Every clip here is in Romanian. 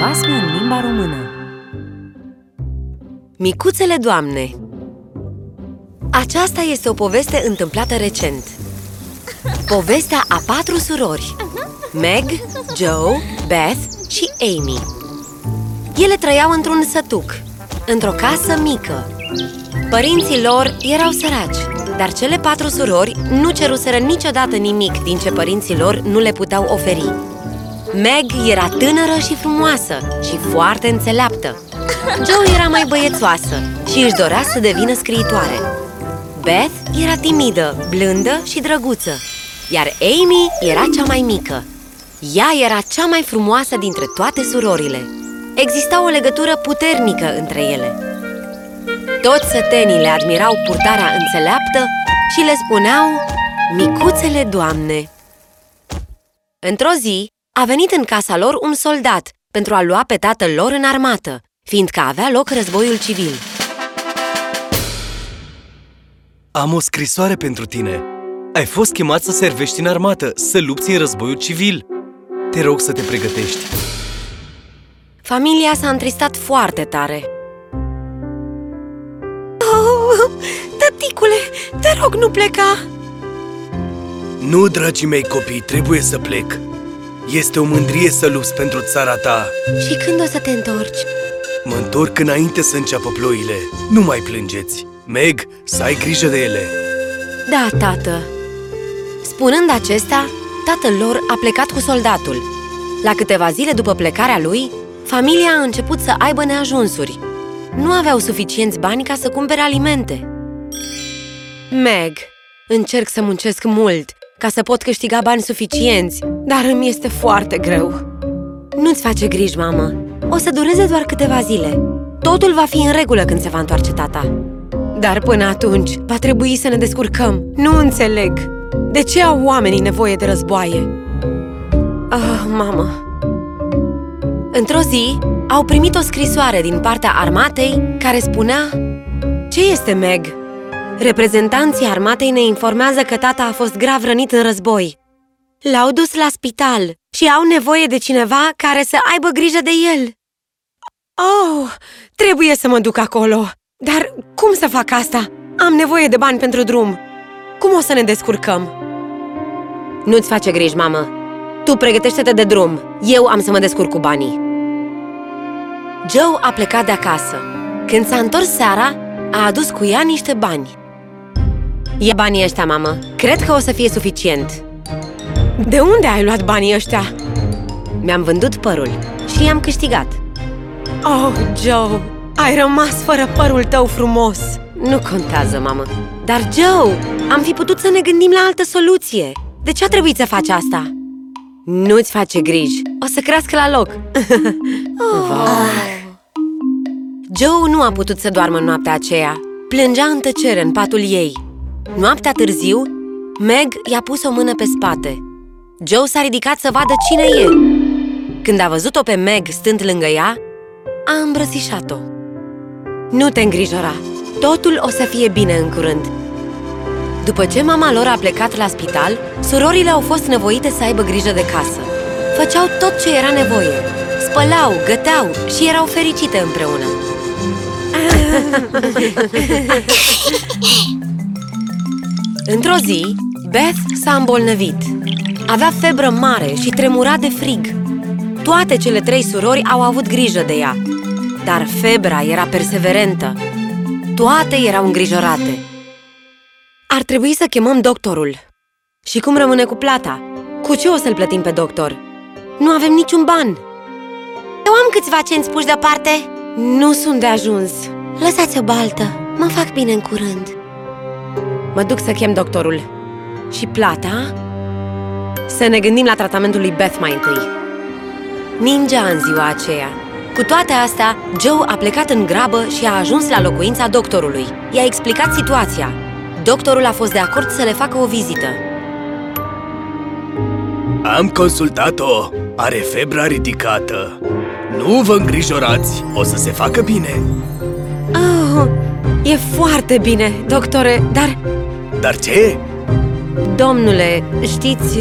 basme în limba română. Micuțele doamne Aceasta este o poveste întâmplată recent. Povestea a patru surori Meg, Joe, Beth și Amy. Ele trăiau într-un sătuc Într-o casă mică. Părinții lor erau săraci Dar cele patru surori nu ceruseră niciodată nimic Din ce părinții lor nu le puteau oferi Meg era tânără și frumoasă și foarte înțeleaptă. Joe era mai băiețoasă și își dorea să devină scriitoare. Beth era timidă, blândă și drăguță Iar Amy era cea mai mică. Ea era cea mai frumoasă dintre toate surorile. Exista o legătură puternică între ele. Toți sătenii le admirau purtarea înțeleaptă și le spuneau Micuțele doamne. Într-o zi, a venit în casa lor un soldat pentru a lua pe tatăl lor în armată, fiindcă avea loc războiul civil. Am o scrisoare pentru tine. Ai fost chemat să servești în armată, să lupți în războiul civil. Te rog să te pregătești. Familia s-a întristat foarte tare. Oh, tăticule, te rog, nu pleca! Nu, dragii mei copii, trebuie să plec. Este o mândrie să lupți pentru țara ta. Și când o să te întorci? Mă întorc înainte să înceapă ploile. Nu mai plângeți. Meg, să ai grijă de ele. Da, tată. Spunând acesta, tatăl lor a plecat cu soldatul. La câteva zile după plecarea lui, familia a început să aibă neajunsuri. Nu aveau suficienți bani ca să cumpere alimente. Meg, încerc să muncesc mult ca să pot câștiga bani suficienți, dar îmi este foarte greu. Nu-ți face griji, mamă. O să dureze doar câteva zile. Totul va fi în regulă când se va întoarce tata. Dar până atunci, va trebui să ne descurcăm. Nu înțeleg. De ce au oamenii nevoie de războaie? Ah, mamă! Într-o zi, au primit o scrisoare din partea armatei care spunea Ce este Meg? Reprezentanții armatei ne informează că tata a fost grav rănit în război. L-au dus la spital și au nevoie de cineva care să aibă grijă de el. Oh, trebuie să mă duc acolo! Dar cum să fac asta? Am nevoie de bani pentru drum. Cum o să ne descurcăm? Nu-ți face griji, mamă. Tu pregătește-te de drum. Eu am să mă descurc cu banii. Joe a plecat de acasă. Când s-a întors seara, a adus cu ea niște bani. Ia banii ăștia, mamă. Cred că o să fie suficient. De unde ai luat banii ăștia? Mi-am vândut părul și i-am câștigat. Oh, Joe, ai rămas fără părul tău frumos. Nu contează, mamă. Dar, Joe, am fi putut să ne gândim la altă soluție. De ce a trebuit să faci asta? Nu-ți face griji. O să crească la loc. oh. Joe nu a putut să doarmă noaptea aceea. Plângea în tăcere în patul ei. Noaptea târziu, Meg i-a pus o mână pe spate. Joe s-a ridicat să vadă cine e. Când a văzut-o pe Meg stând lângă ea, a îmbrățișat-o. Nu te îngrijora, totul o să fie bine în curând. După ce mama lor a plecat la spital, surorile au fost nevoite să aibă grijă de casă. Făceau tot ce era nevoie. Spălau, găteau și erau fericite împreună. Într-o zi, Beth s-a îmbolnăvit. Avea febră mare și tremura de frig. Toate cele trei surori au avut grijă de ea. Dar febra era perseverentă. Toate erau îngrijorate. Ar trebui să chemăm doctorul. Și cum rămâne cu plata? Cu ce o să-l plătim pe doctor? Nu avem niciun ban! Eu am câțiva cenți puși deoparte. Nu sunt de ajuns. Lăsați o baltă. Mă fac bine în curând. Mă duc să chem doctorul. Și plata? Să ne gândim la tratamentul lui Beth mai întâi. Ninja în ziua aceea. Cu toate astea, Joe a plecat în grabă și a ajuns la locuința doctorului. I-a explicat situația. Doctorul a fost de acord să le facă o vizită. Am consultat-o. Are febra ridicată. Nu vă îngrijorați, o să se facă bine. Oh, e foarte bine, doctore, dar... Dar ce? Domnule, știți...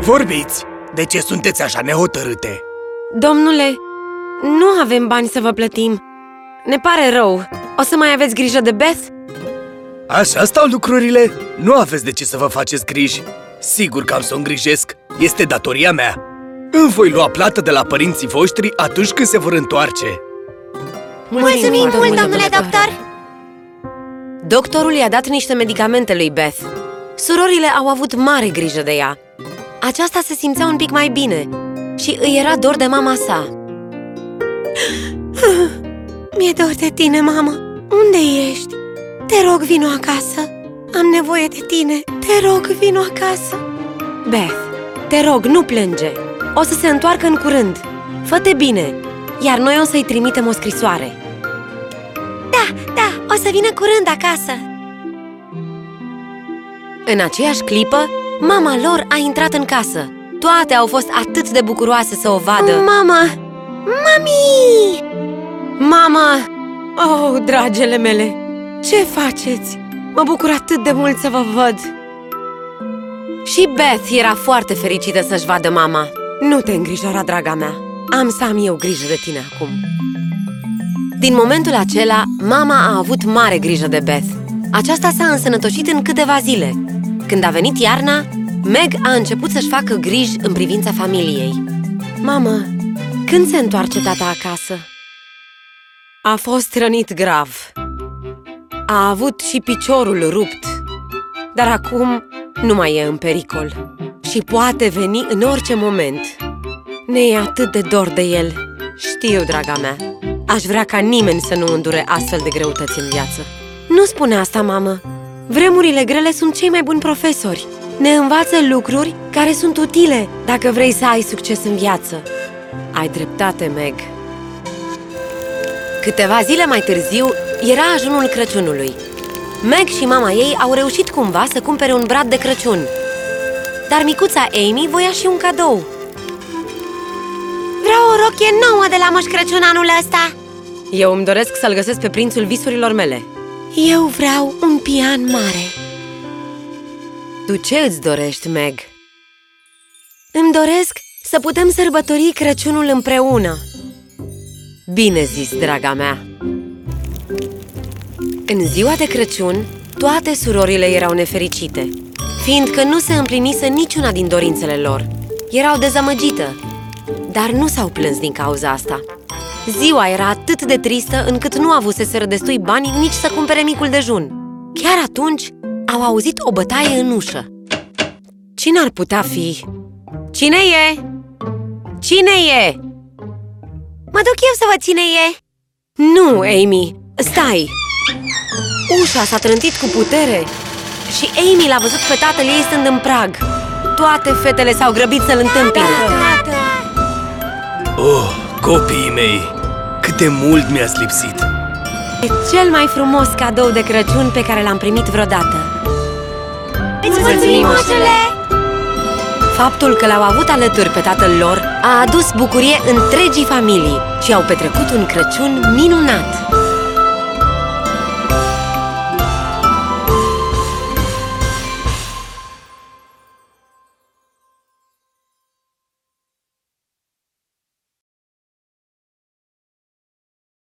Vorbiți! De ce sunteți așa nehotărâte? Domnule, nu avem bani să vă plătim. Ne pare rău. O să mai aveți grijă de Beth? Așa stau lucrurile? Nu aveți de ce să vă faceți griji. Sigur că am să o îngrijesc. Este datoria mea. Îmi voi lua plată de la părinții voștri atunci când se vor întoarce. Mulțumim mult, domnule doctor! Doctorul i-a dat niște medicamente lui Beth. Surorile au avut mare grijă de ea. Aceasta se simțea un pic mai bine și îi era dor de mama sa. Mi-e dor de tine, mamă! Unde ești? Te rog, vino acasă! Am nevoie de tine! Te rog, vino acasă! Beth, te rog, nu plânge! O să se întoarcă în curând! Fă-te bine! Iar noi o să-i trimitem o scrisoare! Da, da, o să vină curând acasă! În aceeași clipă, mama lor a intrat în casă Toate au fost atât de bucuroase să o vadă Mama! Mami! Mama! Oh, dragele mele! Ce faceți? Mă bucur atât de mult să vă văd! Și Beth era foarte fericită să-și vadă mama Nu te îngrijora, draga mea! Am să am eu grijă de tine acum! Din momentul acela, mama a avut mare grijă de Beth. Aceasta s-a însănătoșit în câteva zile. Când a venit iarna, Meg a început să-și facă griji în privința familiei. Mamă, când se întoarce tata acasă? A fost rănit grav. A avut și piciorul rupt. Dar acum nu mai e în pericol. Și poate veni în orice moment. Ne e atât de dor de el. Știu, draga mea Aș vrea ca nimeni să nu îndure astfel de greutăți în viață. Nu spune asta, mamă. Vremurile grele sunt cei mai buni profesori. Ne învață lucruri care sunt utile dacă vrei să ai succes în viață. Ai dreptate, Meg. Câteva zile mai târziu, era ajunul Crăciunului. Meg și mama ei au reușit cumva să cumpere un brad de Crăciun. Dar micuța Amy voia și un cadou. Vreau o rochie nouă de la Moș Crăciun anul ăsta! Eu îmi doresc să-l găsesc pe prințul visurilor mele Eu vreau un pian mare Tu ce îți dorești, Meg? Îmi doresc să putem sărbători Crăciunul împreună Bine zis, draga mea! În ziua de Crăciun, toate surorile erau nefericite Fiindcă nu se împlinise niciuna din dorințele lor Erau dezamăgită Dar nu s-au plâns din cauza asta Ziua era atât de tristă încât nu avuseseră destui bani nici să cumpere micul dejun Chiar atunci au auzit o bătaie în ușă Cine ar putea fi? Cine e? Cine e? Mă duc eu să văd cine e Nu, Amy! Stai! Ușa s-a trântit cu putere Și Amy l-a văzut pe tatăl ei stând în prag Toate fetele s-au grăbit să-l întâmpine Oh, copiii mei! Cât de mult mi-ați lipsit! E cel mai frumos cadou de Crăciun pe care l-am primit vreodată Îți mulțumim, moșule! Faptul că l-au avut alături pe tatăl lor a adus bucurie întregii familii și au petrecut un Crăciun minunat!